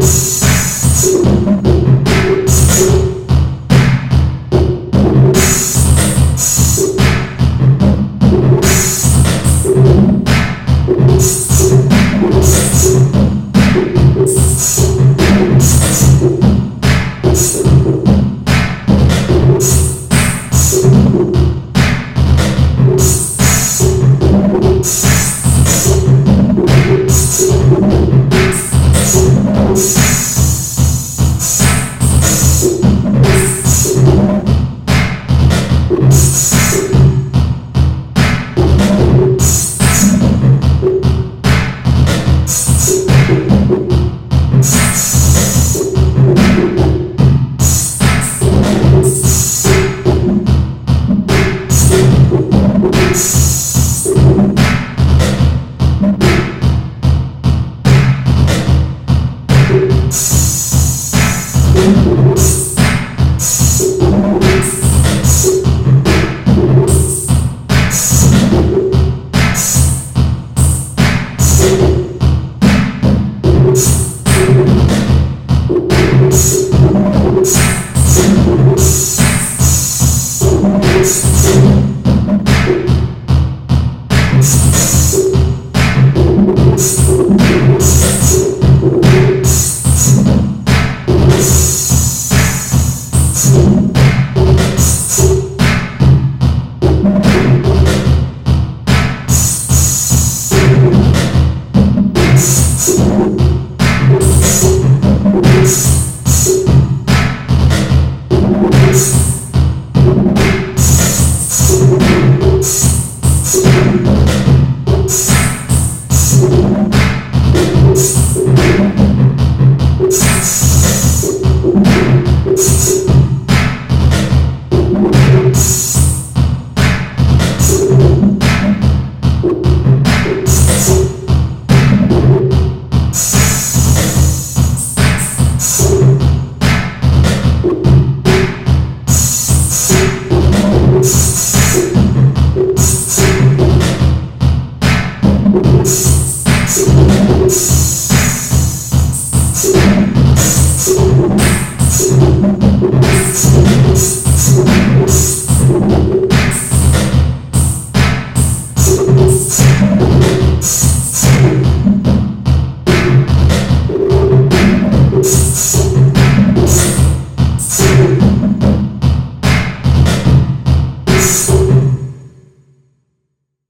Psst.